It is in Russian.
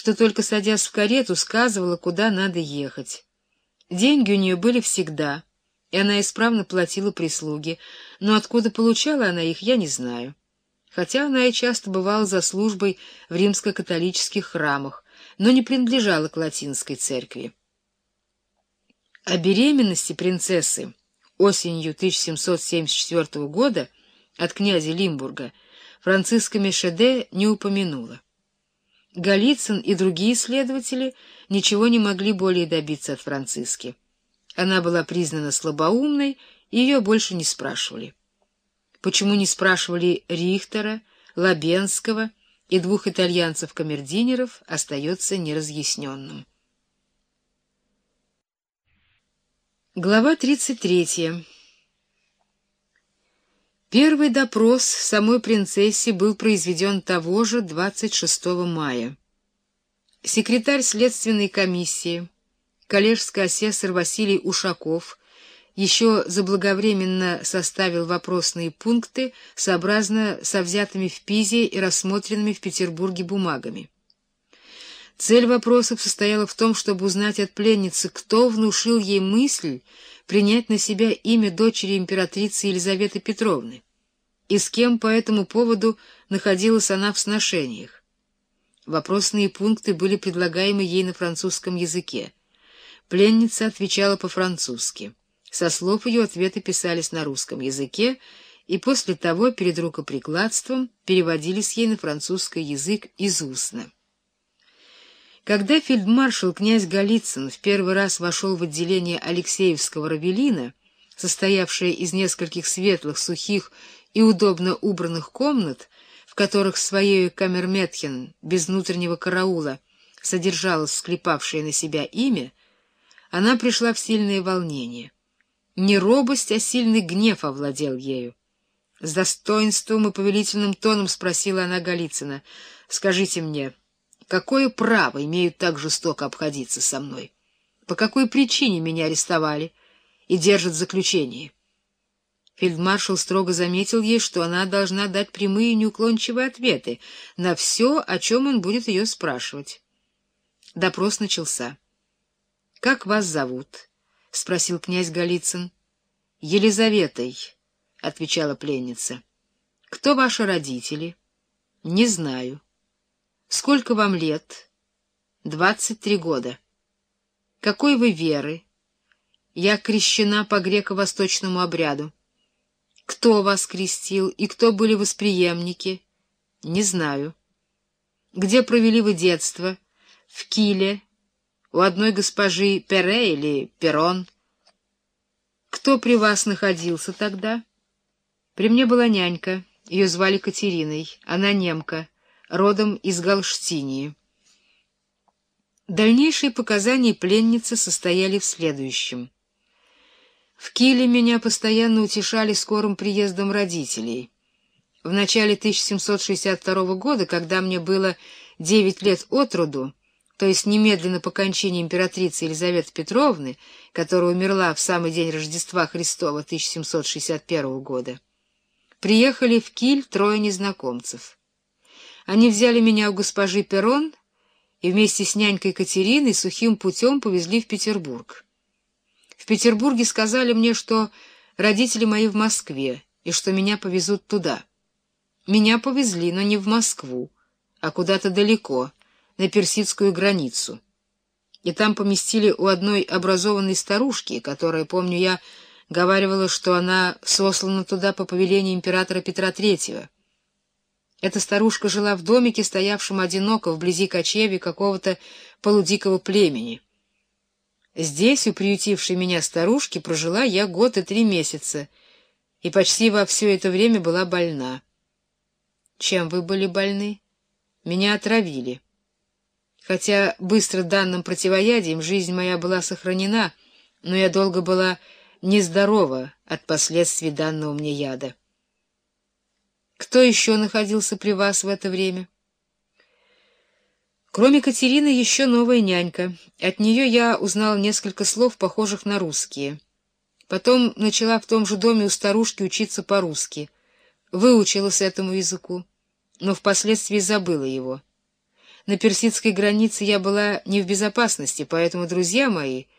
что только садясь в карету, сказывала, куда надо ехать. Деньги у нее были всегда, и она исправно платила прислуге, но откуда получала она их, я не знаю. Хотя она и часто бывала за службой в римско-католических храмах, но не принадлежала к латинской церкви. О беременности принцессы осенью 1774 года от князя Лимбурга Франциска Мешеде не упомянула. Голицын и другие следователи ничего не могли более добиться от Франциски. Она была признана слабоумной, и ее больше не спрашивали. Почему не спрашивали Рихтера, Лабенского и двух итальянцев-камердинеров, остается неразъясненным. Глава 33. Первый допрос самой принцессе был произведен того же 26 мая. Секретарь следственной комиссии, коллежский асессор Василий Ушаков, еще заблаговременно составил вопросные пункты сообразно со взятыми в Пизе и рассмотренными в Петербурге бумагами. Цель вопросов состояла в том, чтобы узнать от пленницы, кто внушил ей мысль принять на себя имя дочери императрицы Елизаветы Петровны, и с кем по этому поводу находилась она в сношениях. Вопросные пункты были предлагаемы ей на французском языке. Пленница отвечала по-французски. Со слов ее ответы писались на русском языке, и после того перед рукоприкладством переводились ей на французский язык из устно. Когда фельдмаршал князь Голицын в первый раз вошел в отделение Алексеевского равелина, состоявшее из нескольких светлых, сухих и удобно убранных комнат, в которых своей камерметхен без внутреннего караула содержалось склепавшее на себя имя, она пришла в сильное волнение. Не робость, а сильный гнев овладел ею. С достоинством и повелительным тоном спросила она Голицына, «Скажите мне, — Какое право имеют так жестоко обходиться со мной? По какой причине меня арестовали и держат в заключении? Фельдмаршал строго заметил ей, что она должна дать прямые и неуклончивые ответы на все, о чем он будет ее спрашивать. Допрос начался. — Как вас зовут? — спросил князь Голицын. — Елизаветой, — отвечала пленница. — Кто ваши родители? — Не знаю. — Сколько вам лет? Двадцать три года. Какой вы веры? Я крещена по греко-восточному обряду. Кто вас крестил и кто были восприемники? Не знаю. Где провели вы детство? В Киле. У одной госпожи Пере или Перон. Кто при вас находился тогда? При мне была нянька. Ее звали Катериной. Она немка родом из Галштинии. Дальнейшие показания пленницы состояли в следующем. В Киле меня постоянно утешали скорым приездом родителей. В начале 1762 года, когда мне было девять лет от роду, то есть немедленно по кончине императрицы Елизаветы Петровны, которая умерла в самый день Рождества Христова 1761 года, приехали в Киль трое незнакомцев. Они взяли меня у госпожи Перрон и вместе с нянькой Катериной сухим путем повезли в Петербург. В Петербурге сказали мне, что родители мои в Москве и что меня повезут туда. Меня повезли, но не в Москву, а куда-то далеко, на персидскую границу. И там поместили у одной образованной старушки, которая, помню я, говаривала, что она сослана туда по повелению императора Петра Третьего. Эта старушка жила в домике, стоявшем одиноко вблизи кочеви какого-то полудикого племени. Здесь, у приютившей меня старушки, прожила я год и три месяца, и почти во все это время была больна. Чем вы были больны? Меня отравили. Хотя быстро данным противоядием жизнь моя была сохранена, но я долго была нездорова от последствий данного мне яда. Кто еще находился при вас в это время? Кроме Катерины, еще новая нянька. От нее я узнал несколько слов, похожих на русские. Потом начала в том же доме у старушки учиться по-русски. Выучилась этому языку, но впоследствии забыла его. На персидской границе я была не в безопасности, поэтому друзья мои —